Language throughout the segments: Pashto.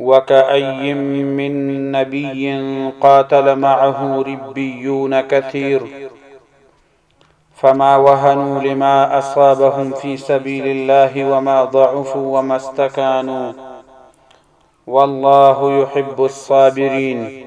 وكأي من نبي قاتل معه ربيون كثير فما وهنوا لما أصابهم في سبيل الله وما ضعفوا وما استكانوا والله يحب الصابرين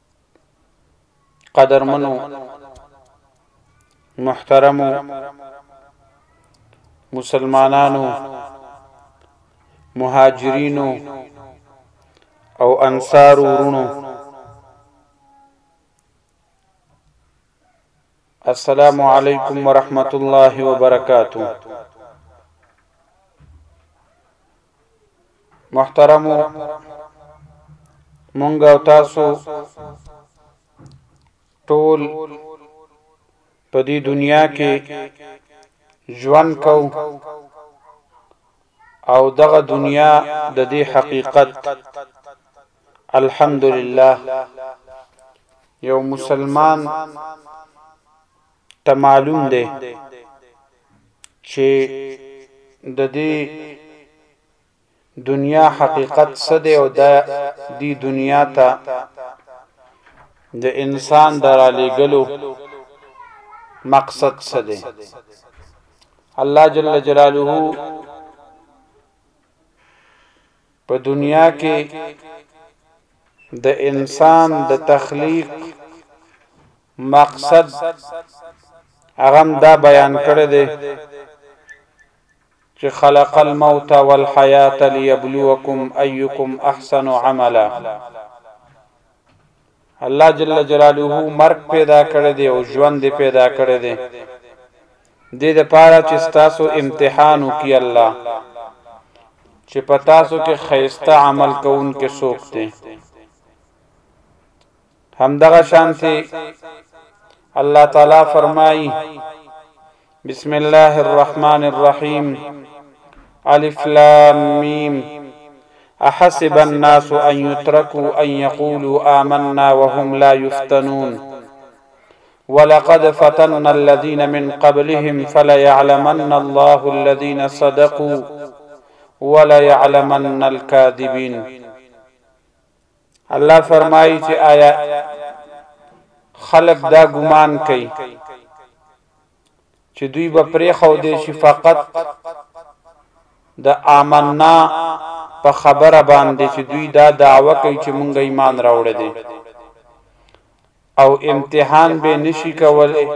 قدرمنو محترمو مسلمانانو مهاجرینو او انصار ورونو السلام علیکم ورحمت الله وبرکاتو محترم مونږ او تاسو ټول په دې دنیا کې ژوند کو او دغه دنیا د دې حقیقت الحمدلله یو مسلمان ته معلوم دی چې د دې دنیا حقیقت څه دی او د دې دنیا ته د انسان درالې ګلو مقصد څه دی الله جل جلاله په دنیا کې د انسان د تخلیق مقصد هغه هم دا بیان کړی دی چې خلق الموت والحیات لیبلوکم ایکم احسن عملا الله جل جلاله مرګ پیدا کړی دی او ژوند پیدا کړی دی د دې لپاره چې تاسو امتحان وکړي الله چې په تاسو کې خیسته عمل کوونکې څوک دی همدغه شانتي الله تعالی فرمایي بسم الله الرحمن الرحیم الف لام میم احسب الناس ان يتركوا ان يقولوا آمنا وهم لا يفتنون ولقد فتنا الذين من قبلهم فليعلمن الله الذين صدقوا وليعلمن الكاذبين الله فرمایي چې آیا خلق دا ګمان کوي چې دوی به پرې خو دې شي فقط د آمنا په خبره باندې چې دوی دا دعوه کوي چې مونږ ایمان راوړی دي او امتحان به نشي کولای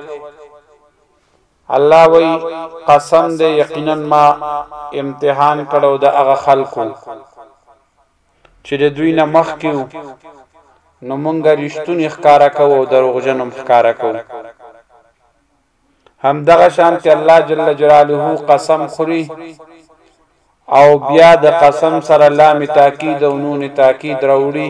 الله وی قسم دې یقینا ما امتحان کړو د هغه خلکو چې د دوی نه مخکې وو نو مونږ رښتونی ښکارا کوو او دروغجن هم ښکارا کوو هم دغه شانت الله جل جلاله قسم خوري او بیا د قسم سره لام تاکید او نون تاکید راوړي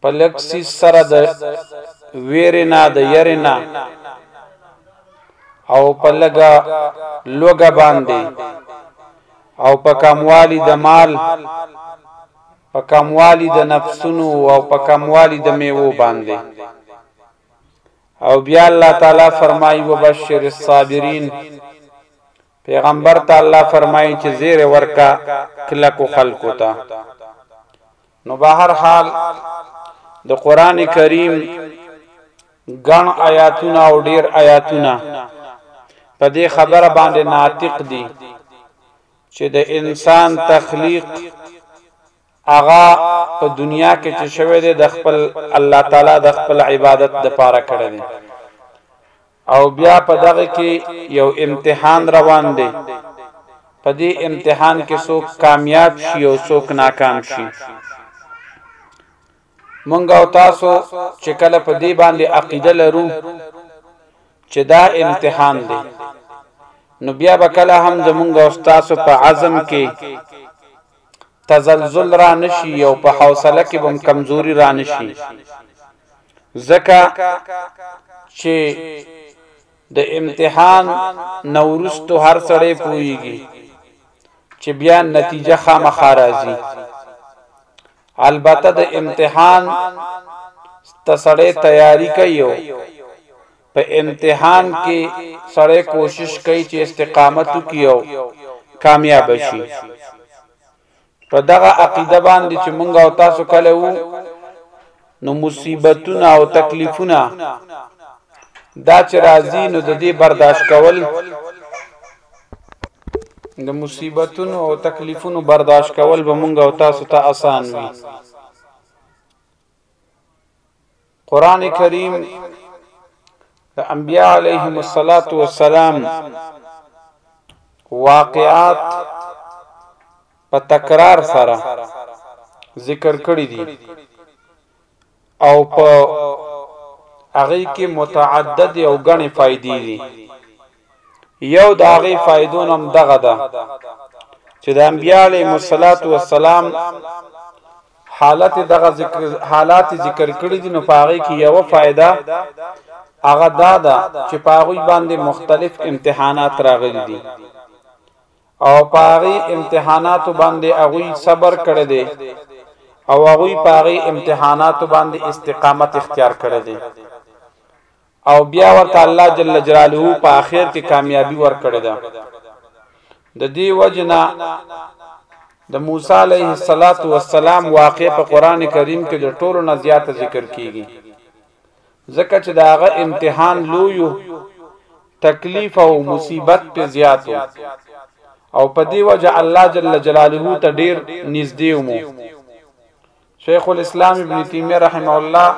په لږ څیز سره د ویرې نه، د یرې نه او په لږه لوږه باندې او په کموالي د مال، په کموالي د نفسونو او په کموالي د میوو باندې. او بیا الله تعالی فرمایي، وبشر الصابرین، پیغمبر ته الله فرمایي چې زیری ورکړه کلکو خلکو ته. نو بهر حال د قران کریم ګڼ آیاتونه او ډیر آیاتونه په دې خبره باندې ناطق دي چې د انسان تخلیق اغا په دنیا کې چې شوه دی د خپل الله تعالی د خپل عبادت د پاره کړی دی او بیا په دغه کې یو امتحان روان دی په دې امتحان کې څوک کامیاب شي او څوک ناکام شي مونږ او تاسو چې کله په دې باندې عقیده لرو چې دا امتحان دی نو بیا به کله هم زمونږ او تاسو په عزم کې تزلزل رانشي او په حوصله کې بم کمزوري رانشي ځکه چې د امتحان نورستو هر سړی پويږي چې بیا نتیجه خامخا راځي البته د امتحان تسړې تیاری کوي په امتحان کی سړی کوشش کوي چی استقامت وکړي او کامیاب شي په دغه عقیده باندې چې مونږ او تاسو کله وو نو مصیبتونه او تکلیفونه دا چې راځي نو د دې برداشت کول د مصیبتونو او تکلیفونو برداشت کول به مونږ او تاسو ته اسان وي قرآن کریم د انبیاء علیهم الصلاة والسلام واقعات په تکرار سره ذکر کړی دي او په هغه کې متعدد او غني فائدې دي یو د هغې فایدو نه هم دغه ده چې د انبیاء علیهم الصلات والسلام حالت دغه ذکر حالات ذکر کړی دي نو پاغي کې یو فائدہ هغه دا ده چې پاغي باندې مختلف امتحانات راغلي دي او پاغي امتحانات باندې هغه صبر کړی دی او هغه پاغي امتحانات باندې استقامت اختیار کړی دی او بیا ورته الله جل جلاله په اخر کې کامیابی ورکړی ده د دې وجنا د موسی علیه الصلاۃ والسلام واقع په قران کریم کې د ټولو نه زیات ذکر کیږي ځکه چې داغه امتحان لویو تکلیف او مصیبت په زیاتو او په دی وجه الله جل جلاله ته ډیر نږدې ومو شیخ الاسلام ابن تیمیه رحمه الله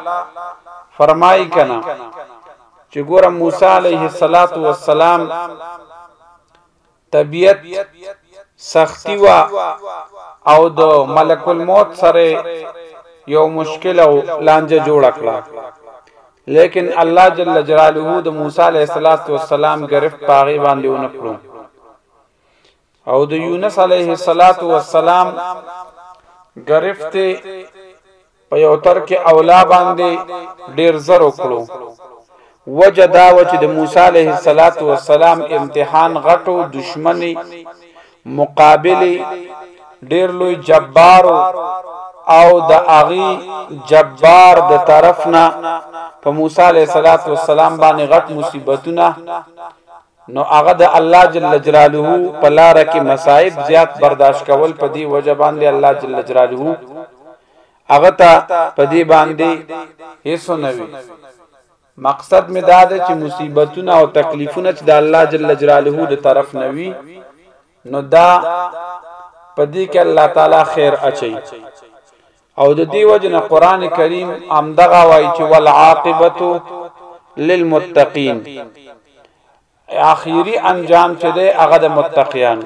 فرمایي کنه چې ګوره موسی علیه الصلاۃ والسلام طبیعت سختی وا او د ملک الموت سره یو مشکل او لانجه جوړ کړه لیکن الله جل جلاله د موسی علیه السلام گرفت پاغي باندې ونکړو او د یونس علیه الصلاۃ والسلام گرفت په یو تر کې اولا باندې ډیر زر وکړو وجه دا و چې د موسی علیه الصلاۃ والسلام امتحان غټو دشمنی مقابله ډیر لوی جبار او د اغي جبار د طرفنا په موسی علیه الصلاۃ والسلام باندې غټ مصیبتونه نو هغه د الله جل جلاله په لاره کې مصائب زیات برداشت کول په دې وجه باندې الله جل جلاله هغه ته په دې باندې هیڅ نه وي مقصد می دا ده چې مصیبتونه او تکلیفونه چې د الله جل جلاله د طرف نه وي نو دا پدې کې الله تعالی خیر اچي او د دې وجې نه قرآن کریم همدغه وایي چې والعاقبة للمتقین اخیری انجام چې دی هغه د متقیان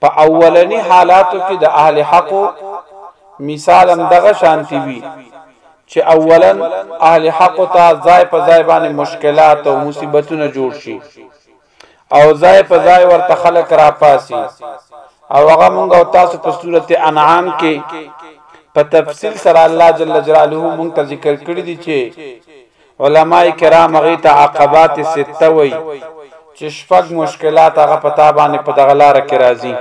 په اولنی حالاتو کې د اهل حق مثال هم دغه شانتی وی چې اولا اهل حق ته ځای په ځای باندې مشکلات او مصیبتونه جوړ شي او ځای په ځای ورته خلق را پاسي او هغه مونږ او تاسو په سورته انعام کې په تفصیل سره الله جل جلاله مونږ ته ذکر کړی دی چې علما کرام هغه ته عقبات سته وي چې شپږ مشکلات هغه پتا باندې په دغه لار کې راځي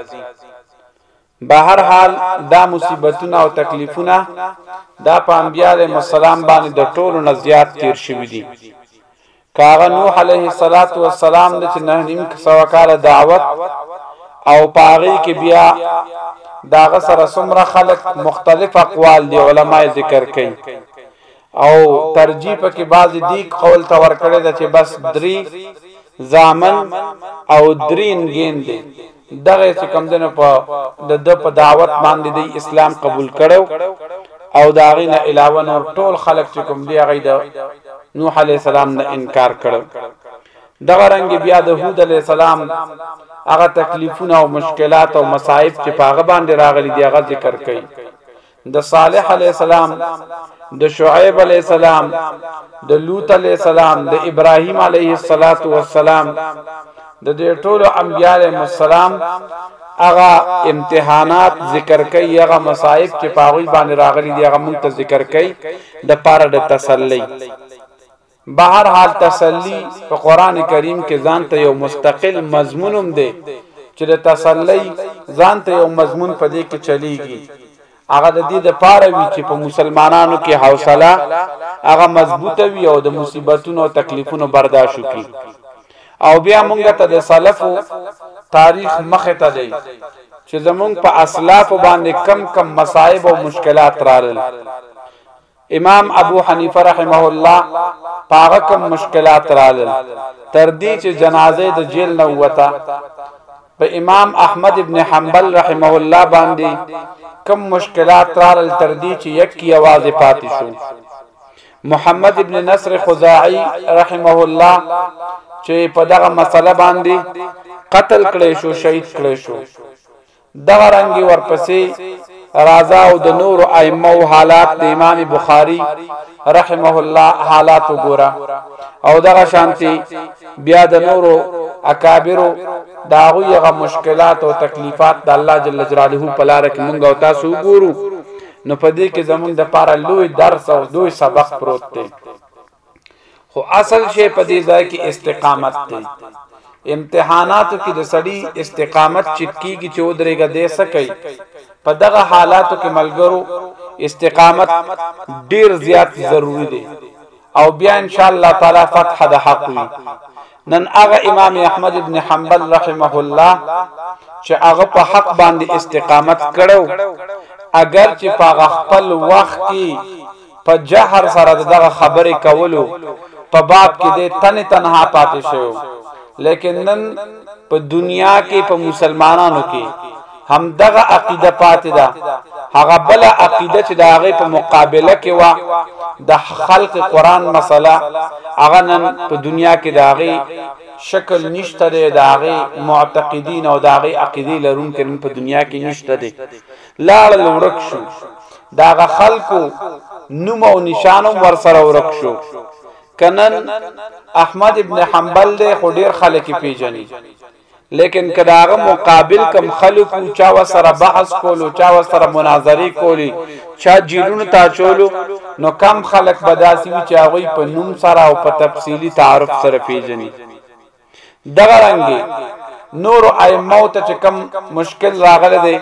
بهر حال دا مصیبتونه او تکلیفونه دا په انبیاء علیهم السلام باندې د ټولو نه زیات تیر شوي دي که هغه نوح علیه السلام د چې نه نیم سوه کاله دعوت او په هغې کې بیا د هغه سره څومره خلک مختلف اقوال دي علما یې ذکر کوي او ترجیح پکې بعضی دی قول ته ورکړی ده چې بس دری زامن او درین ګین دی دغه چې کم دنو په د د په دعوت باندې دی اسلام قبول کړو او دا غینه علاوه نور ټول خلق چې کوم دی غي د نوح علی السلام نه انکار کړو دغه رنګ بیا د هود علی السلام هغه تکلیفونه او مشکلات او مصائب چې پاغه باندې راغلي دی هغه ذکر کړي د صالح علی السلام د شعیب علی السلام د لوط علی السلام د ابراهیم علیه الصلاۃ والسلام د دې ټولو انبیای مسالم هغه امتحانات ذکر کوي هغه مصائب چې پاغوي باندې راغلي دي هغه مونږ ته ذکر کوي د پاره د تسلی بهرحال تسلی په قرآن کریم کې ځان ته یو مستقل مضمون هم دی چې د تسلی ځان ته یو مضمون په دې کې چلیږي هغه د دې د پاره وی چې په مسلمانانو کې حوصله هغه مضبوطه وي او د مصیبتونو او تکلیفونو برداشت وکړي او بیا مونږ ته د سلفو تاریخ مخه ته دی چې زمونږ په اسلاف باندې کم کم مصائب او مشکلات رالل امام ابو حنیفه رحمه الله پاغه کوم مشکلات رالل تر دې چې جنازه د جیل نه وته په امام احمد ابن حنبل رحمه الله باندې کوم مشکلات رالل تر دې چې یک کی आवाज پاتې شو محمد ابن نصر خزاعی رحمه الله چې په دغه مسله باندې قتل کړي شو شهید کړي شو دغه رنګ ورپسې راځه او د نورو ائمه او حالات د امام بخاری رحمه الله حالات وګوره او دغه شانتی بیا د نورو اکابرو داغوی غ مشکلات او تکلیفات د الله جل جلاله په لار کې مونږ او تاسو وګورو نو په دې کې زمونږ د پاره لوی درس او دوی سبق پروت دی خو اصل شی په دې ځای کې استقامت دی امتحاناتو کې د سړی استقامت چک کیږي چې ودرېګه دې سکی په دغه حالاتو کې ملګرو استقامت ډیر زیات ضروری دی او بیا ان شاء الله تعالی فتح د حق وي نن هغه امام احمد ابن حنبل رحمه الله چې هغه په حق باندې استقامت کړو اگر چې په خپل وخت کې په جهر سره دغه خبرې کولو په باب کې د تن تنها پاتې شو لیکن نن په دنیا کې په مسلمانانو کې هم دغه عقیده پاتې ده هغه بل عقیده چې داغه په مقابله کې وا د خلق قران مسله هغه نن په دنیا کې داغه شکل نشته دی داغه معتقدین او داغه عقیده لرون کې په دنیا کې نشته دی لاړل ورک شو داغه خلکو نوم او نشانم ورسره ورک شو کنن احمد ابن حنبل دی خو ډیر خلک پیژني لیکن کداغه مقابل کم خلق او چا وسره بحث کولو چا وسره مناظری کولی چا جیلونو تا چولو نو کم خلق بداسي وی چا غوي په نوم سره او په تفصیلی تعارف سره پیژني دغه رنګي نور ائمه ته چې کم مشکل راغله دي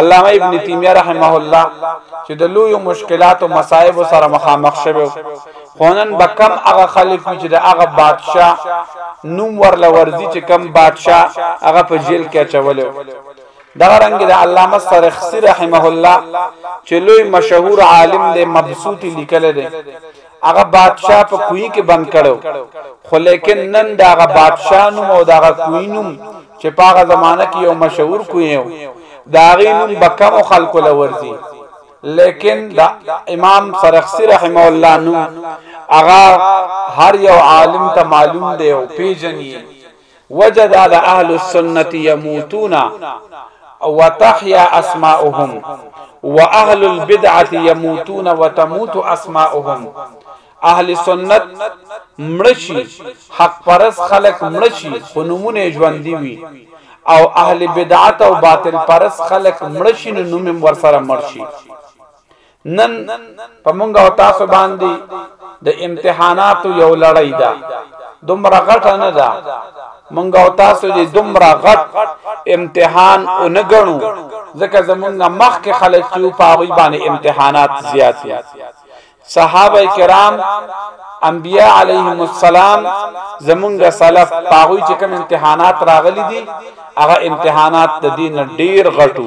علامه ابن تیمیه رحمه الله چې د لوی مشکلات او مصائب سره مخامخ شوه خونن بکم هغه خلک چې د هغه بادشاه نوم ورل ورزي چې کم بادشاه هغه په جیل کې چولو دغه رنګ د علامه سرخسی رحمه الله چې لوی مشهور عالم دی مبسوطی لیکل دی هغه بادشاه په کوی کې بند کړو خو لیکن نن دا هغه بادشاه نوم او دا هغه کوی نوم چې په هغه زمانہ کې یو مشهور کوی و دا غي نوم بکم خلکو لورځي لیکن دا امام سرخسی رحمه الله نوم هغه هر یو عالم ته معلوم دی او پیژني وجه دا د اهل السنت يموتون وتحيا اسماؤهم واهل البدعه يموتون وتموت اسماؤهم اهل سنت مړشي حق پرس خلق مړشي خو نمونه ژوندۍ وي او اهل بدعت او باطل پرس خلق مړشي نو نوم ور سره مرشي نن په مونږ او تاسو باندې د امتحاناتو یو لړۍ ده دومره غټه نه ده مونږ او تاسو دې دومره غټ امتحان اونګړو ځکه زمونږ مخ کې خلک چې په غوي باندې امتحانات زیات دي صحابه کرام انبیاء علیهم السلام زمونږ سلف پاغوی چې کوم امتحانات راغلي دي هغه امتحانات د دین ډیر غټو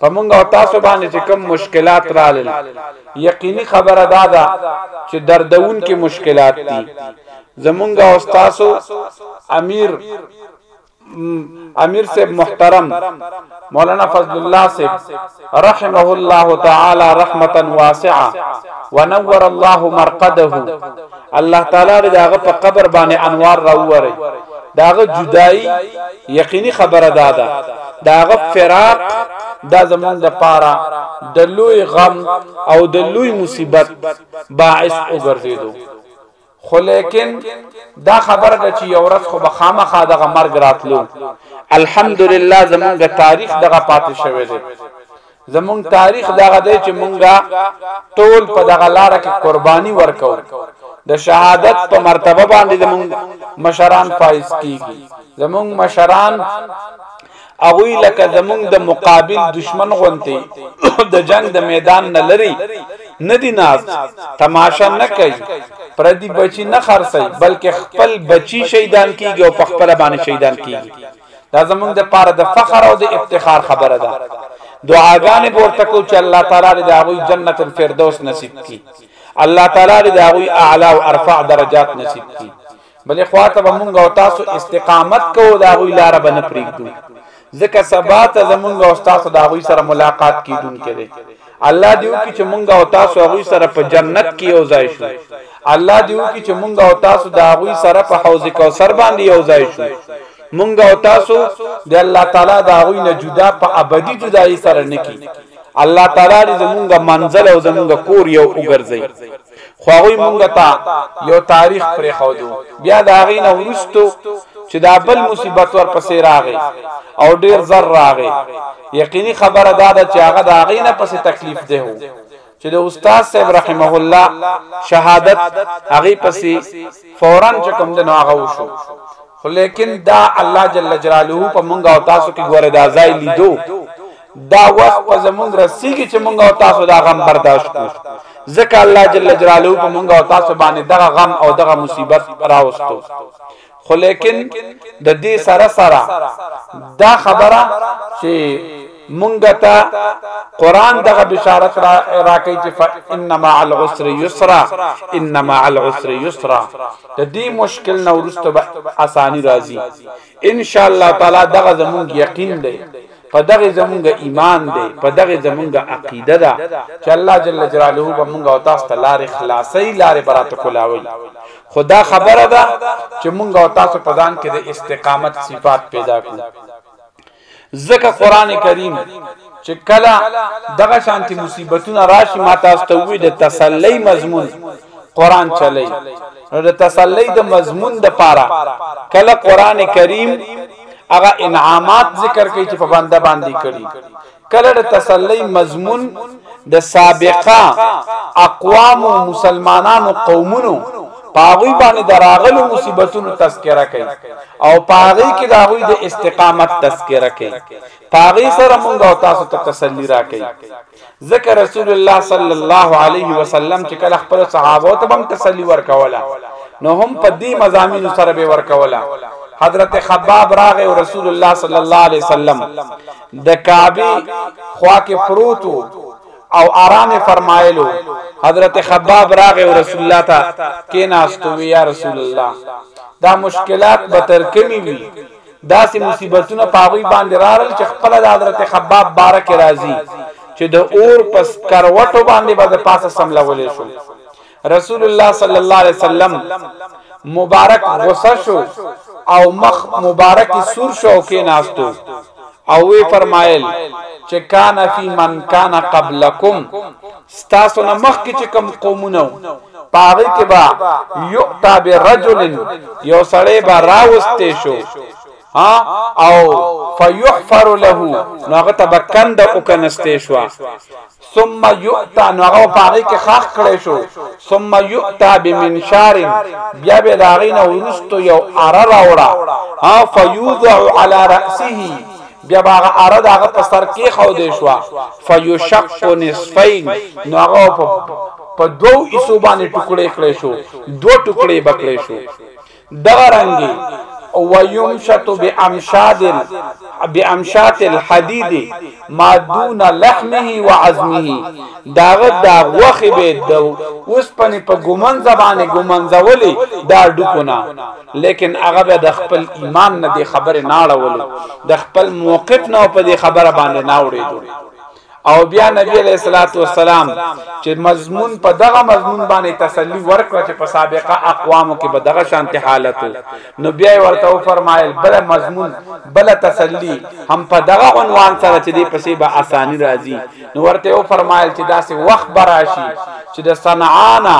په مونږ او تاسو باندې چې کوم مشکلات رالل یقیني خبره دا ده چې دردون کې مشکلات دي زمونږ او تاسو امیر امیر صاحب محترم مولانا فضل الله صاحب رحمه الله تعالی رحمتا واسعه ونور الله مرقده الله تعالی دې هغه په قبر باندې انوار راووري داغه جدائی یقیني خبره داده داغه فراق دا زمونږ د پاره د لوی غم او د لوی مصیبت باعث وګرځیدو خو لیکن دا خبره ده چې یو ورځ خو به خامخا دغه مرګ راتلو الحمدلله زمونږ تاریخ دغه پاتې شوی دی زمونږ تاریخ دغه دی چې مونږه ټول په دغه لار کې قرباني ورکو د شهادت په مرتبه باندې زمونږ مشران فائز کیږي زمونږ مشران اغوی لکه زمونږ د مقابل دشمن غونتی د جنگ د میدان نه لري ندی ناز تماشا نه کوي پردي بچي نه خرڅي بلکې خپل بچي شهیدان کیږي او خپل باندې شهیدان کیږي دا زمونږ د پاره د فخر او د افتخار خبره ده دعاګانې ورته کو چې الله تعالی دې هغه جنت الفردوس نصیب کړي الله تعالی دې هغه اعلی او ارفع درجات نصیب کړي بلې خواته به مونږ او تاسو استقامت کوو دا غوي لار به نه پریږدو ځکه سبا ته زمونږ او تاسو دا غوي سره ملاقات کیدون کړي الله دیو کی چې مونږ او تاسو هغه سره په جنت کې یو ځای شو الله دیو کی چې مونږ او تاسو د هغه سره په حوض کوثر باندې یو ځای شو مونږ او تاسو د الله تعالی د هغه نه جدا په ابدي جدای سره نکی الله تعالی دې زمونږه منزل او زمونږه کور یو وګرځي خو هغوی مونږ ته یو تاریخ پرېښودو بیا د هغې نه وروستو چې دا بل مصیبت ورپسې راغی او ډیر زر راغی یقیني خبره دا ده چې هغه د هغې نه پسې تکلیف دی هو چې د استاد صاحب رحمه الله شهادت هغې پسې فورا چې کوم د ناغه وشو خو لیکن دا الله جل جلاله په مونږ او تاسو کې ګوره دا ځای لیدو دا وخت په زمونږ رسیږي چې مونږ او تاسو دا غم برداشت کړو ځکه الله جل جلاله په مونږ او تاسو باندې دغه غم او دغه مصیبت راوستو خو لیکن د دې سره سره دا خبره چې مونږ ته قران دغه بشارت را راکې چې انما العسر یسرا انما العسر یسرا د دې مشکل نو ورسته به اسانی راځي ان شاء الله تعالی دغه زمونږ یقین دی په دغه زمونږ ایمان دی په دغه زمونږ عقیده ده چې الله جل جلاله به مونږ او تاسو ته لارې خلاصي لارې برات کولاوي خدا خبره ده چې مونږ او تاسو په ځان کې د استقامت صفات پیدا کړو ځکه قران کریم چې کله دغه شانتي مصیبتونه راشي ما تاسو ته وی د تسلی مضمون قران چلی نو د تسلی د مضمون د پاره کله قران کریم هغه انعامات ذکر کوي چې په بنده باندې کړي کله د تسلی مضمون د سابقه اقوام او مسلمانانو قومونو پاغوی باندې دراغلو مصیبتونو تذکرہ کوي او پاغوی کې داغوی د استقامت تذکرہ کوي پاغوی سره مونږ او تاسو ته تسلی راکړي ځکه رسول الله صلی الله علیه وسلم چې کله خپل صحابه ته هم تسلی ورکوله نو هم په دې مزامینو سره به ورکوله حضرت خباب راغ او رسول الله صلی الله علیه وسلم د کعبه خوا کې پروت او آرام فرمایلو حضرت خباب راغ او رسول الله ته کې ناستو یا رسول الله دا مشکلات به تر کمی وي داسې مصیبتونه په هغوی باندې راغلل چې خپله د حضرت خباب باره کې راځي چې د اور په سکروټو باندې به د پاسه سملولی شو رسول الله صلی الله علیه وسلم مبارک غصه شو او مخ مبارک سور شو کې ناستو او وی فرمایل چې کان فی من کان قبلکم ستاسو نه مخکې چې کوم قومونه وو په هغې کې به یؤتا برجل یو سړی به راوستې شو ها او فیحفر له نو هغه ته به کنده وکنستې شوه ثم یؤتا نو هغه په هغې کې خاخ کړی شو ثم یؤتا بمنشار بیا به د هغې نه وروستو یو اره راوړه ها فیوضع علی رأسه بیا به هغه اره د هغه په سر کېښودی شوه، فیشق نصفین، نو هغه به په دوو حصو باندې ټوکړی کړی شو، دوه ټوکړی به کړی شو، دغه رنګې ویمشط بامشاط بامشاط الحدید ما دون لحمه وعظمه، د هغه دا غوښې به د اوسپنې په ګومنځه باندې ګومنځولې د هډوکو نه. لیکن هغه به د خپل ایمان نه دی خبره نه اړولې د خپل موقف نه په دې خبره باندې نه اورېدو او بیا نبی علیہ الصلوۃ والسلام چې مضمون په دغه مضمون باندې تسلی ورکړه چې په سابقه اقوامو کې به دغه شانته حالت نو بیا ورته و فرمایل بل مضمون بل تسلی هم په دغه عنوان سره چې دې پسې به اسانی راځي نو ورته او فرمایل چې داسې وخت براشي چې د صنعا نه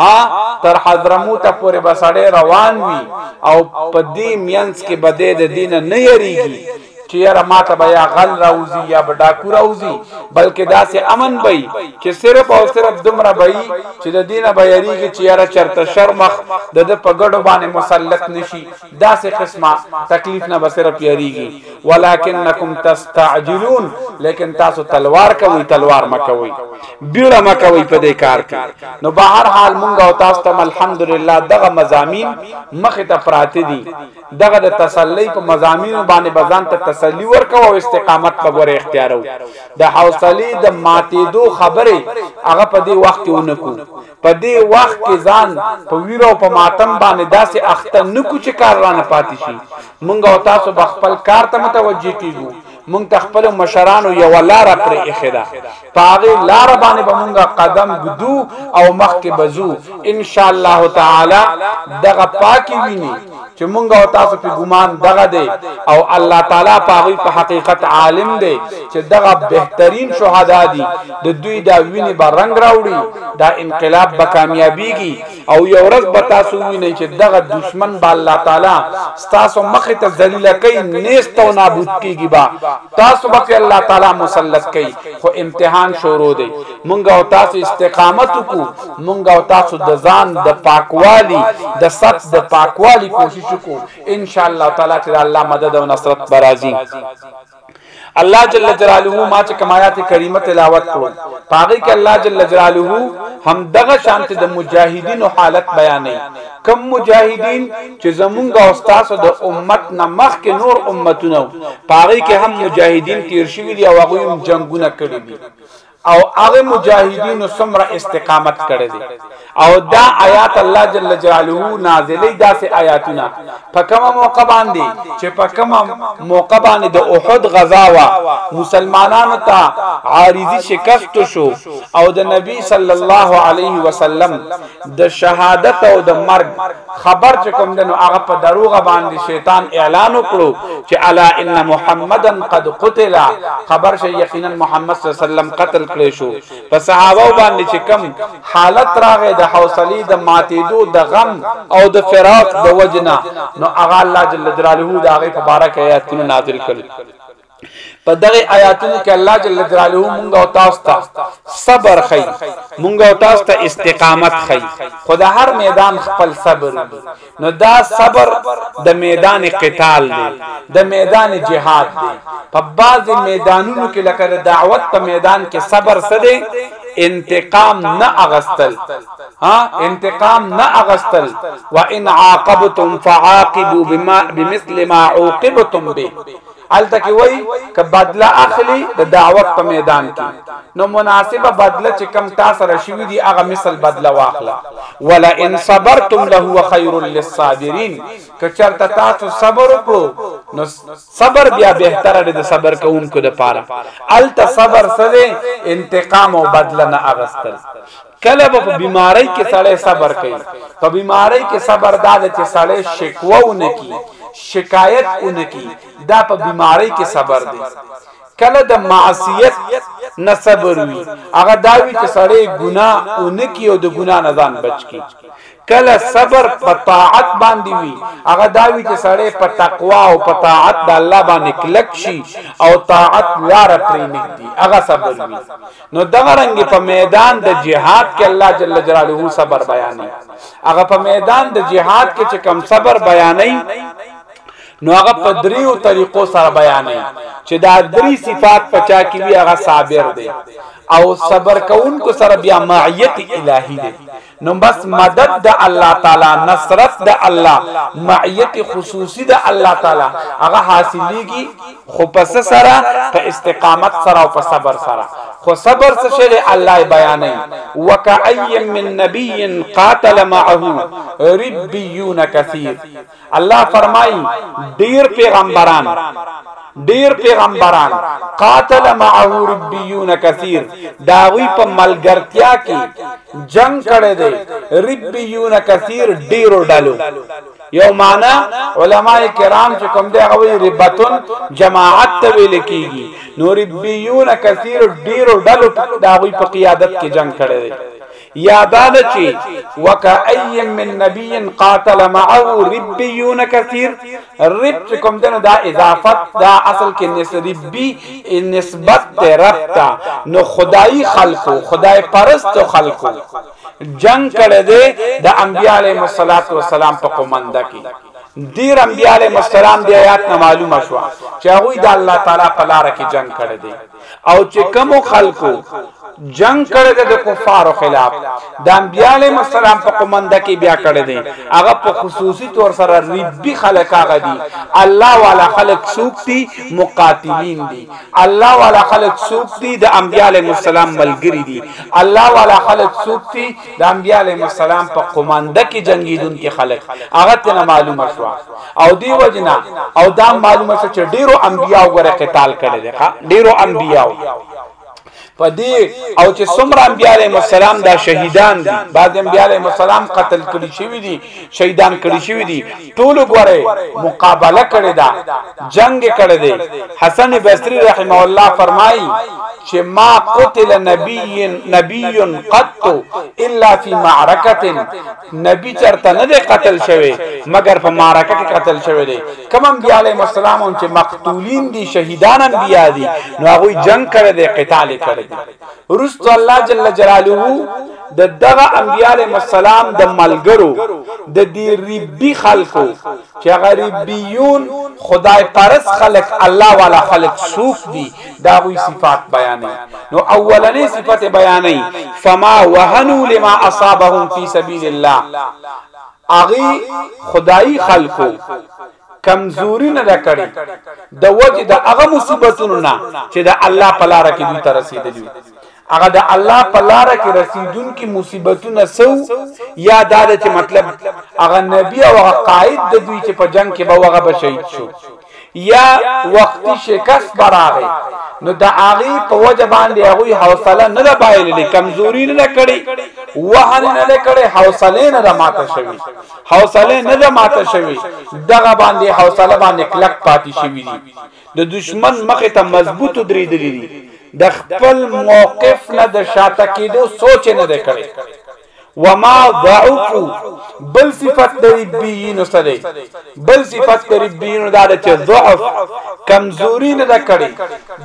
ها تر حضرموت پورې بسړې روان وي او په دې مینس کې بده د دین نه یریږي چې یاره ماته به یا غل راوځي یا به ډاکو راوځي بلکې داسې امن بې چې صرف او صرف دومره بې چې د دینه به یریږي چې یاره چرته شرمخ د د پګړو باندې مسلط نشي داسې قسمه تکلیف نه بسره پیریږي ولکنکم تستعجلون لیکن تاسو تلوار کوي تلوار مکوي بیړه مکوي په دې کار کې نو به هر حال مونږ او تاسو ته الحمدلله دغه مزامین مخ ته پراته دي دغه د تسلی په مزامین باندې بزان ته تسلی ورکو او استقامت په غوړه اختیارو د حوصله د ماتې دو خبره هغه په دې وخت کې ونکو په دې وخت کې ځان په ویر او په ماتم باندې داسې اخته نه کو چې کار رانه پاتې شي مونږ او تاسو به خپل کار ته متوجه کیږو مونږ ته خپل مشرانو یو لار پر اخی ده پاغه لار باندې به مونږه قدم ګدو او مخ کې بزو ان شاء الله تعالی دغه پاکي ویني چې مونږ او تاسو په ګمان دغه دی او الله تعالی په غي په حقیقت عالم دی چې دغه بهترین شهدا دي د دوی دا ویني به رنگ راوړي دا انقلاب به کامیابیږي او یو ورځ به تاسو وینئ چې دغه دشمن به الله تعالی تاسو مخ ته ذلیل کوي نیست او نابود کیږي با تاسو به الله تعالی مسلط کوي خو امتحان شروع دی مونږ او تاسو استقامت وکړو مونږ او تاسو د ځان د پاکوالي د صف د پاکوالي کوشش وکړو ان شاء الله تعالی چې الله مدد او نصرت برازي الله جل جلاله ما چې کمایات کریمه تلاوت کړو پاغي کې الله جل جلاله هم دغه شانت د مجاهدینو حالت بیانې کم مجاهدین چې زمونږ او تاسو د امت نه مخ کې نور امتونه پاغي کې هم مجاهدین تیر شوی دی او هغه جنگونه کړی دي او هغه مجاهدینو څومره استقامت کړی دی او دا آیات الله جل جلاله نازلې داسې آیاتونه په کومه موقع باندې چې په کومه موقع باندې د احد غزا وا مسلمانانو ته عارضی شکست شو او د نبی صلی الله علیه وسلم د شهادت او د مرګ خبر چې کوم دنو هغه په دروغه باندې شیطان اعلان وکړو چې الا ان محمدن قد قتل خبر شي یقینا محمد صلی الله علیه وسلم قتل کړي شو په صحابه باندې چې کم حالت راغې د حوصله د ماتېدو د غم او د فراق د وجنا نو اغا الله جل جلاله دا غي مبارک آیات نازل کړي په دغه آیاتونو کې الله جل جلاله مونږ او تاسو ته صبر خي مونږ او تاسو ته استقامت خي خدا هر میدان خپل صبر نو دا صبر د میدان قتال دی د میدان جهاد دی په بعضی میدانونو کې لکه د دعوت په میدان کې صبر څه دی انتقام نه اغستل ها انتقام نه اغستل وان عاقبتم فعاقبوا بما بمثل ما عوقبتم به هلته کې وای ک بدله اخلي د دعوت په میدان کې نو مناسبه بدله چې کم تا سره شوی دی هغه مثل بدله واخله ولا ان صبرتم له خير للصابرين کچرته تاسو صبر وکړو نو صبر بیا بهتره دی د صبر کوونکو لپاره الته صبر سره انتقام او بدله نه اغستل کله به په بیماری کې سړی صبر کوي په بیماری کې صبر دا د چې سړی شکوه ونکي شکایت ونکي دا په بیماری کې صبر دی کله د معصیت نه صبر وي هغه دا وی چې سړی ګناه ونکي او د ګناه نه ځان بچ کی کله صبر په طاعت باندې وي هغه دا وی چې سړی په تقوا او په طاعت د الله باندې کلک شي او طاعت لار پرې نږدي هغه صبر وي نو دغه رنګ په میدان د جهاد کې الله جل جلاله صبر بیانې هغه په میدان د جهاد کې چې کم صبر بیانې نو هغه په دریو طریقو سره بیانې چې دا درې صفات پچا کې وی هغه صابر دی او صبر کوونکو سره بیا معیت الهی دی نو بس مدد د الله تعالی نصرت د الله معیت خصوصی د الله تعالی هغه حاصلېږي خو پس سره په استقامت سره او په صبر سره خو صبر څه شی الله بیانې وکای من نبی قاتل معه ربیون کثیر الله فرمایي ډیر پیغمبران ډیر پیغمبران قاتل معه ربيون کثیر داوی په ملګرتیا کې جنگ کړي دي ربيون کثیر ډیر ډلو یو معنا علما کرام چې کوم دی غوي ربتون جماعت ته ویل کیږي نو ربيون کثیر ډیر ډلو داوی په قیادت کې جنگ کړي دي یاداد چی وکای من نبی قاتل معه ربیون کثیر رب کوم دنه دا اضافت دا اصل کې نسبی نسبت ته رب تا نو خدای خلقو خدای پرست خلقو جنگ کړه دې د انبیاء علیهم الصلاۃ والسلام په قومنده کې دیر انبیاء علیهم السلام دی آیات نه معلومه شو چې هغه د الله تعالی په لار کې جنگ کړی دی او چې کومو خلکو جنګ کړی دی د کفارو خلاف د انبیاء علیهم السلام په قومنده کې بیا کړی دی هغه په خصوصي طور سره ربي خلک هغه دي الله والا خلک څوک دي مقاتلین دي الله والا خلک څوک دي د انبیاء علیهم السلام ملګري دي الله والا خلک څوک دي د انبیاء علیهم السلام په قومنده کې جنگیدونکي خلک هغه ته معلومه شوه او دی وجنا او دا معلومه شو چې ډیرو انبیاو غره قتال کړي دي ښا ډیرو انبیاو پدې او چې څومره انبیاء علیهم السلام دا شهیدان دي بعد انبیاء علیهم السلام قتل کړي شوی دي شهیدان کړي شوی دي ټول غره مقابله کړي دا جنگ کړي دي حسن بصری رحم الله فرمایي چې ما قتل نبی نبی قط الا فی معرکه نبی چرته نه دی قتل شوی مګر په معرکه کې قتل شوی دی کوم انبیاء علیهم السلام هم چې مقتولین دي شهیدان انبیاء دي نو هغه جنگ کړی دی قتال کړی دی رسول الله جل جلاله د دغه انبیاء علیهم السلام د ملګرو د دې ربي خلکو چې غریبیون خدای پرس خلک الله والا خلک سوق دي دهغوی صفات بیانوی نو اولنی صفت بیانوی فما وهنو لما اصابهم فی سبیل الله هغه خدایی خلقو کمزوری نه ده کړی د وجه د هغه مصیبتونو نه چې د الله په لار کې دوی ته رسیدلی هغه د الله په لار کې رسیدونکو مصیبتونه سو یا دا چې مطلب هغه نبی او هغه قائد د دوی چې په جنگ کې به هغه به شهید شو یا وختي شکست به راغی نو د هغې په وجه باندې هغوی حوصله نه ده بایللې کمزوري نه ده کړې وهنې نه ده کړې حوصله نه ده ماته شوې حوصله نه ده ماته شوې دغه باندې حوصله باندې کلک پاتې شوي دي د دشمن مخې ته مضبوط درېدلي دي د خپل موقف نه د شاته کېدو سوچ نه ده کړې وما ضعف بل صفت د ربيين سره بل صفت د ربيين دا چې ضعف کمزوري نه دا کړي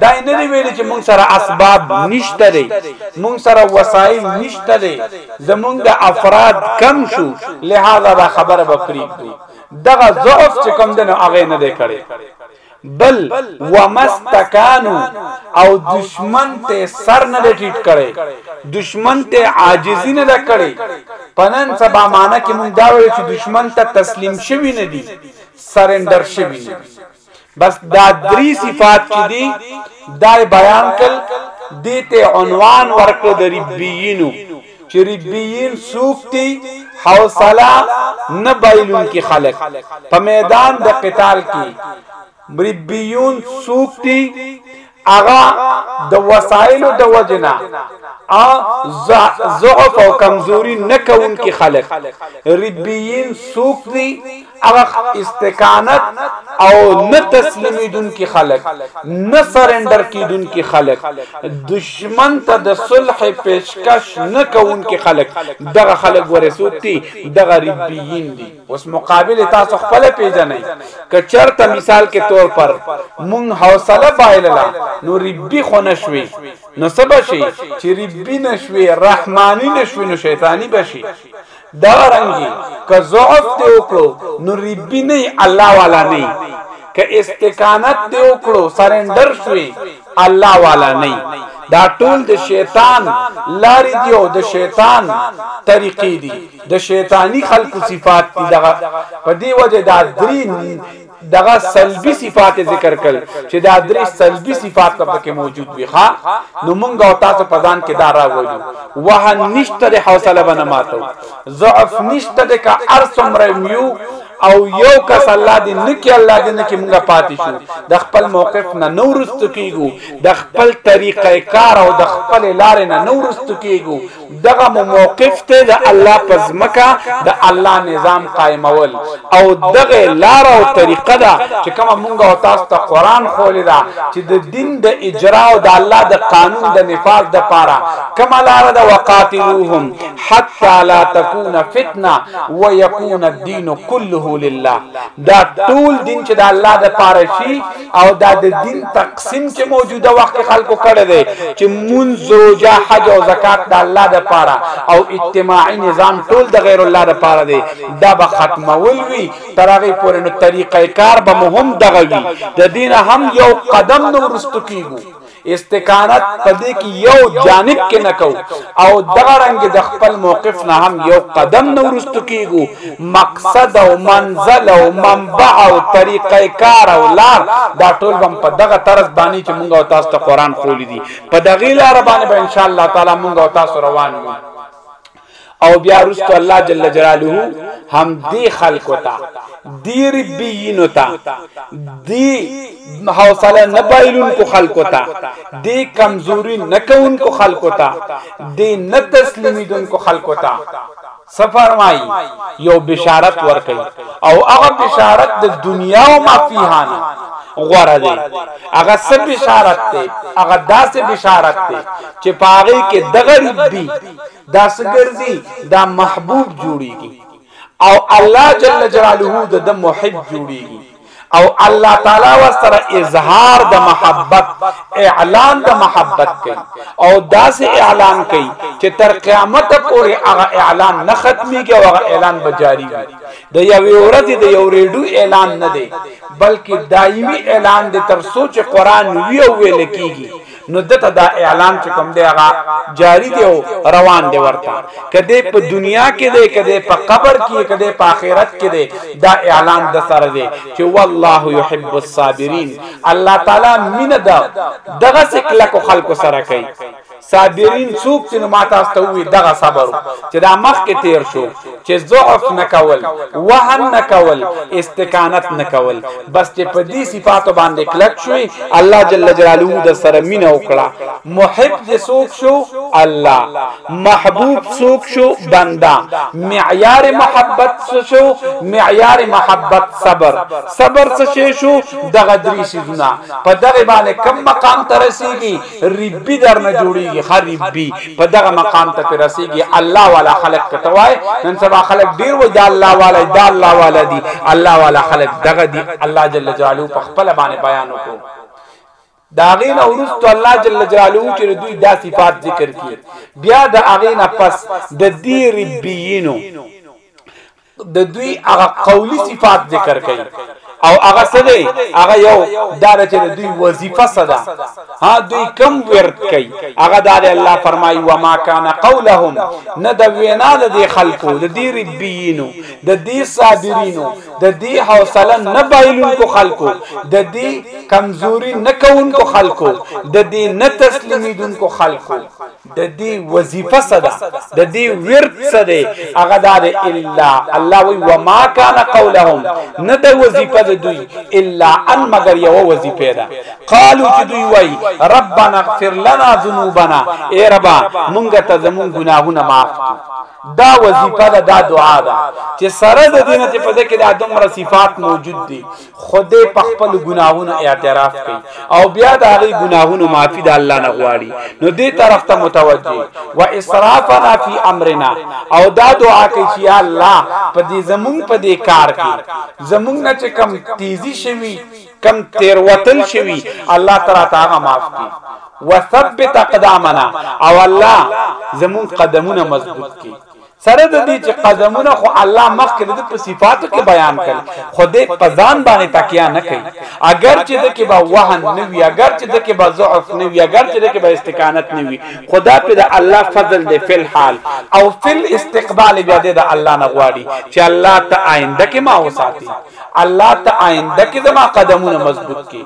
دا نه دی ویل چې مونږ سره اسباب نشته دي مونږ سره وسایل نشته دي زمونږ د افراد کم شو لہذا دا خبره به پریږدو دغه ضعف چې کم دنو هغه نه دی کړي بل ومستکانو او دشمن ته سر نه ټیټ کړي دشمن ته عاجزی نه کړي پنن سبا معنی کې مونږ دا ویل چې دشمن ته تسلیم شوی نه دي سرندر شوی نه دي بس دا درې صفات چې دي دا بیان کړ دته عنوان ورکړ د ربیینو چې ربيين څوک دي حوصله نه بايلونکي خلک په ميدان د قتال کې ربيون څوک دي هغه د وسایلو د وجنا ا ضعف او کمزوري نه کوونکي خلک ربيين څوک دي هغه استقانت او نه تسلیمیدونکي خلک نه سرندر کیدونکي خلک دشمن ته د صلح پیشکش نه کوونکي خلک دغه خلک ورسوکتي دغه ربیین دي اوس مقابل تاسو خپل پیژنئ که چرته مثال کې تور پر مونږ حوصله بایلله نو ربی خو نشوي نو څه بشي چې ربی نشوي رحمانی نشوي نو شیطانی بشي دارنګه که ضعف دی وکړو نو ربی نه الله والا نه که استقانت دی وکړو سرندر شوی الله والا نه دا ټول د شیطان لارې دی او د شیطان طریقې دی د شیطانی خلقو صفات دی دغه په دی وجه دا درې دغه سلبی صفات ذکر کړل چې دا درې سلبی صفات په کې موجود وي ښا نو مونږ او تاسو په ځان کې دا راوړو وه نشته د حوصله بنه ماتو ضعف نشته د کا ارسمره میو او یو کس الله دې نکي الله دې نکي مونږه پاتې شو د خپل موقف نه نورست کیګو د خپل طریقې کار او د خپل لارې نه نورست کیګو دغه مو موقف ته د الله په ځمکه د الله نظام قائمول او دغه لار او طریقه ده چې کوم مونږ او تاسو ته قران خولې ده چې د دین د اجرا او د الله د قانون د نفاذ د پاره کوم لار ده وقاتلوهم حتا لا تكون فتنه ويكون الدين كله لله دا ټول دین چې د الله د پاره شي او دا د دین تقسیم کې موجوده وخت کې خلکو کړی دی چې منځ روزه حج او زکات د الله د پاره او اجتماعي نظام ټول د غیر الله د پاره دی دا به ختمول وی تر هغه پورې نو طریقې کار به مهم دغه وی د دین هم یو قدم نو ورستو کیږي استقامت په دې کې یو جانب کې نه کو او دغه رنګ د خپل موقف نه هم یو قدم نه ورستو کیګو مقصد او منزل او منبع او طریقې کار او لار دا ټول هم په دغه طرز باندې چې مونږ او تاسو ته قران خولې دي په دغه لار باندې به ان شاء الله تعالی مونږ او تاسو روان یو او بیا وروسته الله جل جلاله هم دی خلکو ته دی ربیینو ته دی حوصله نه بایلونکو خلکو ته دی کمزوری نه کوونکو خلکو ته دی نه تسلیمیدونکو خلکو ته سفرمای یو بشارت ورکي او هغه بشارت د دنیا او ما فیها نه غوړه دی هغه سب بشارت ته هغه داسې بشارت ته چې پاغي کې دغه ربی دا سګرځي دا محبوب جوړيږي او الله جل جلاله د د محب جوړيږي او الله تعالی وسره اظهار د محبت اعلان د محبت کوي او داسې اعلان کوي چې تر قیامت پورې هغه اعلان نه ختميږي او هغه اعلان به جاری وي د یوې ورځې د یو ریډو اعلان نه دی بلکې دایمي اعلان دی تر سوچ قران وی او ویل کیږي نو دته دا اعلان چې کوم دی هغه جاری دی او روان دی ورته کده په دنیا کې دی کده په قبر کې کده په آخرت کې دی دا اعلان د سره دی چې والله يحب الصابرین الله تعالی مینه ده دغه سکل کو خلق سره کوي صابرین څوک چې ما تاسو ته وی دغه صبر چې دا مخ کې تیر شو چې ضعف نه کول وهن نه کول استکانت نه کول بس چې په دې صفاتو باندې کلک شوي الله جل جلاله در سره مینه وکړه محب دې سوک شو الله محبوب سوک شو بندا معیار محبت شو معیار محبت صبر صبر څه شو دغه درې سيزونه په دغه باندې کم مقام ترسيږي ربی در نه جوړیږي خربی په دغه مقام ته پر رسیږي الله والا خلق ته توای نن سبا خلق ډیر وای دا الله والا دا الله والا دی الله والا خلق دغه دی الله جل جلاله په خپل باندې بیان وکړو داغه نه ورستو الله جل جلاله چې دوی دا صفات ذکر کړي بیا د اغه نه پس د دې ربیینو د دوی هغه قولی صفات ذکر کړي او هغه څه دی هغه یو دار چې د دوی وظیفه صدا ها دوی کم ورد کوي هغه د الله فرمایي و ما کان قولهم نه د وینا د دې خلکو د دې ربیینو د دې صابرینو د دې حوصله نه بایلونکو خلکو د دې کمزوري نه کوونکو خلکو د دې نه تسلیمیدونکو خلکو د دې وظیفه صدا د دې ورد صدا هغه د الا الله وی وما کان قولهم نه د وظیفه د دوی الا ان مگر یو وظیفه ده قالو چې دوی وای ربنا اغفر لنا ذنوبنا ای ربا مونږ ته زمون ګناهونه معاف کړه دا وظیفه ده دا دعا ده چې سره د دینه چې په دې کې د دومره صفات موجود دي خود په خپل ګناهونو اعتراف کوي او بیا د هغه ګناهونو معافي د الله نه غواړي نو دې طرف ته متوجي و اسرافنا فی امرنا او دا دعا کوي چې یا الله په دې زمون په دې کار کې زمون نه چې کم تیزی شوی کم تیروتل شوی الله تعالی تعالی معاف کړي وثبت اقدامنا او الله زمون قدمونه مضبوط کړي سره د دې چې قدمونه خو الله مخکې د په صفاتو کې بیان کړي خو دې په ځان باندې تکیا نه کوي اگر چې د کې به وهن نه وي اگر چې د کې به ضعف نه وي اگر چې د کې به استقامت نه وي خدا په د الله فضل دې فل حال او فل استقبال بیا دې د الله نه غواړي چې الله ته آینده کې ما وساتي الله ته آینده کې زما قدمونه مضبوط کړي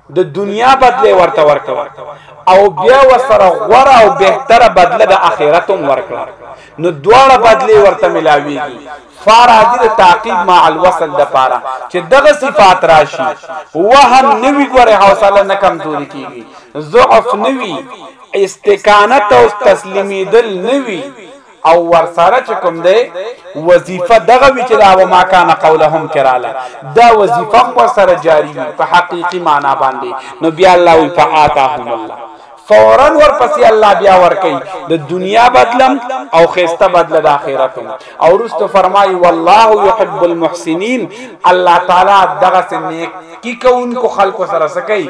د دنیا بدله ورته ورکړه او بیا ورسره غوره او بهتره بدله د آخرت هم ورکړه نو دواړه بدله ورته ملاویږي فارادی د تعقیب مع الوصل د پاره چې دغه صفات راشي وهم نوی ګوره حوصله نه کمزوري کیږي ضعف نوی استقامت او تسلیمیدل نوی او ورسره چې کوم دی وظیفه دغه وی چې دا و ما کان قولهم کراله دا وظیفه هم ورسره جاری وي په حقيقي معنا باندې نو بیا الله وی فآتاهم الله فورا ورپسې الله بیا ور کوي د دنیا بدلم او خيسته بدله د آخرت او رست فرمایي والله يحب المحسنين الله تعالی دغه سنیک کی کوونکو خلکو سره سکی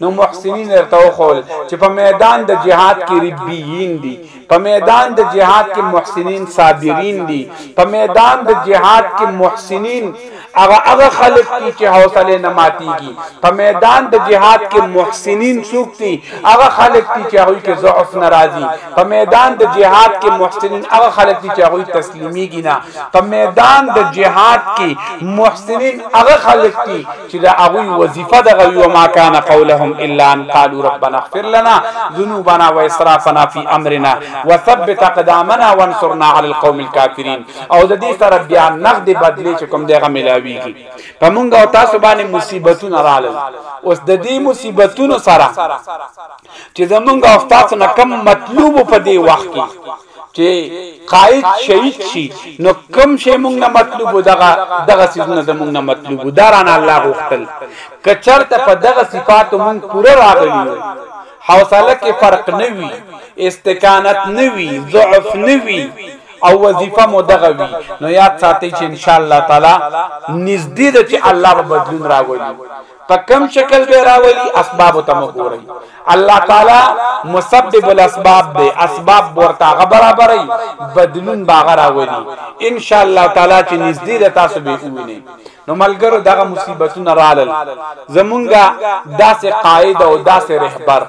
نو محسنین ورته وخول چې په میدان د جهاد کې ربیین دي په میدان د جهاد کې محسنین صابرین دي په میدان د جهاد کې محسنین هغه هغه خلک دي چې حوصله نه ماتيږي په میدان د جهاد کې محسنین څوک دي هغه خلک دي چې هغه کې ضعف ناراضي په میدان د جهاد کې محسنین هغه خلک دي چې هغه تسلیمیږي نه په میدان د جهاد کې محسنین هغه خلک دي چې د هغوی وظیفه دغه وي وما کان قولهم الا ان قالوا ربنا اغفر لنا ذنوبنا واسرافنا فی امرنا وثبت اقدامنا وانصرنا علی القوم الكافرین او د دې سره بیا نقد بدلی چې کوم دغه ملاویږي په مونږ او تاسو باندې مصیبتونه رالل اوس د دې مصیبتونو سره چې زمونږ او تاسو نه کم مطلوب په دې وخت کې چي قائد شهيد شي نو کوم شي مونږ نه مطلوب دغه دغه سيزونه زمونږ نه مطلوب دا رانه الله غوښتل کچرته په دغه صفات مونږ پوره راغلي حوصله کې فرق نه وي استقانت نه وي ضعف نه وي او وظیفه مو دغه وي نو یاد ساتئ چې ان شاء الله تعالی نږدې ده چې الله به بدلون راولي په کم شکل به راولي اسباب ته مګوري الله تعالی مسبب الاسباب دی اسباب ورته غبرابري بدلون باغ راولي ان شاء الله تعالی چې نږدې د تاسو به وویني نو ملګرو دغه مصیبتونه رالل زمونږه داسې قائد او داسې رهبر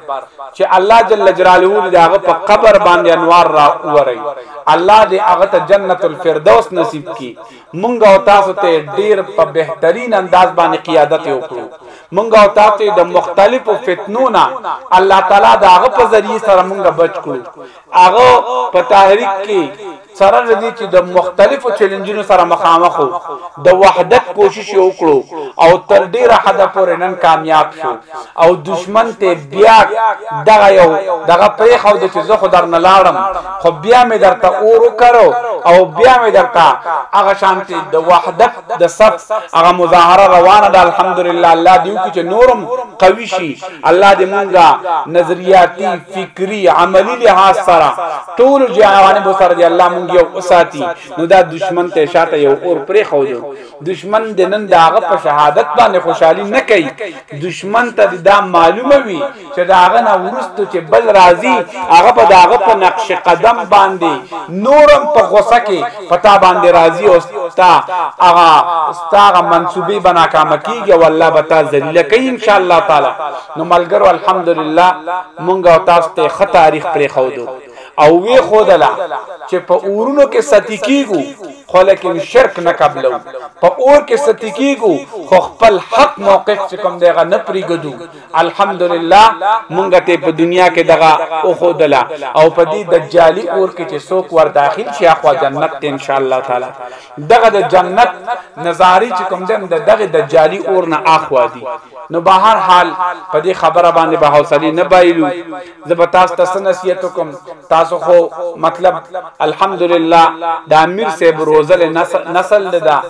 چې الله جل جلاله دغه په قبر باندې انوار را وری الله دې هغه ته جنت الفردوس نصیب کړي مونږ او تاسو ته ډیر په بهترین انداز باندې قیادت وکړو مونږ او تاسو ته د مختلفو فتنو نه الله تعالی د هغه په ذریعه سره مونږ بچ کړو هغه په تحریک کې سره ردی چې د مختلفو چیلنجونو سره مخامخ وو د وحدت کوشش وکړو او تر ډیره حد پورې نن کامیاب شو او دشمن ته بیا دغه یو دغه پرې خو د چې زه خو درنه لاړم خو بیا مې درته اور وکړو او بیا مې درته هغه شانتي د وحدت د صف هغه مظاهره روانه ده الحمدلله الله دیو کې چې نورم قوي شي الله دې مونږه نظریاتي فکری عملی لحاظ سره ټول جوانب سره دې الله مونږ یو وساتي نو دا دشمن ته شاته یو اور پرې خو دشمن د نن داغه په شهادت باندې خوشحالي نه کوي دشمن ته دا معلومه وي چې داغه نه ورستو چې بل راضي هغه به داغه په نقش قدم باندې نورم په غوسه کې پتا باندې راضي او ستا هغه ستاره منسوبي بنا کام کیږي والله بتا ذلیل کوي ان شاء الله تعالی نو ملګرو الحمدلله مونږ او تاسو ته خ تاریخ پرې خو دو او وی خودلا چې په اورونو کې ستی کیګو خو لیکن شرک نه قبلو په اور کې ستی کیګو خو خپل حق موقف چې کوم دیغه نه پریګدو الحمدلله مونږ ته په دنیا کې دغه او خودلا او په دې دجالی اور کې چې څوک ور داخل شي اخوا جنت ته ان شاء الله تعالی دغه د جنت نظاری چې کوم دم دغه دجالی اور نه اخوا دي نو بهر حال په دې خبره باندې به حوصله نه بایلو زه به تاسو ته نصیحت وکم تاسو خو مطلب الحمدلله د امیر صاحب روزل نسل ده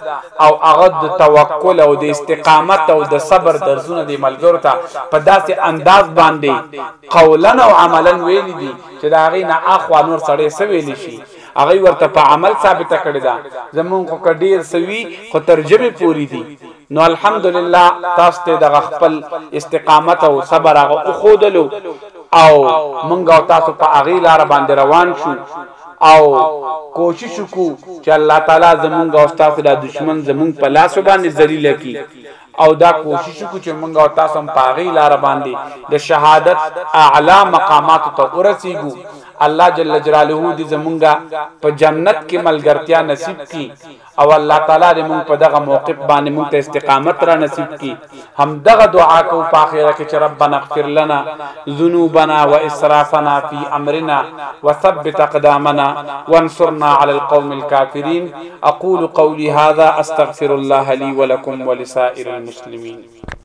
او هغه د توکل او د استقامت او د صبر درسونه دی ملګرو ته په داسې انداز باندې قولا او عملا ویل دي چې دا غي نه اخوا نور سړی سویل شي هغوی ورته په عمل ثابته کړې ده زمونږ خو که ډیر څه وي خو تر ژبې پورې دي نو الحمدلله تاسو ته دغه خپل استقامت او صبر هغه وښودلو او مونږ او تاسو په هغې لاره باندې روان شو او کوشش وکړو چې الله تعالی زمونږ او تاسو د دشمن زمونږ په لاس باندې ذلیل کړي او دا کوشش وکړو چې موږ او تاسو هم په هغې لاره باندې د شهادت اعلی مقاماتو ته ورسېږو، الله جل جلاله دې زموږ په جنت کې ملګرتیا نصیب کړي او الله تعالی دې موږ په دغه موقف باندې موږ ته استقامت را نصیب کړي، هم دغه دعا کوو په اخره کې چې ربنا اغفر لنا ذنوبنا واسرافنا فی امرنا وثبت اقدامنا وانصرنا علی القوم الکافرین. اقول قولي هذا استغفر الله لي ولكم ولسائر المسلمين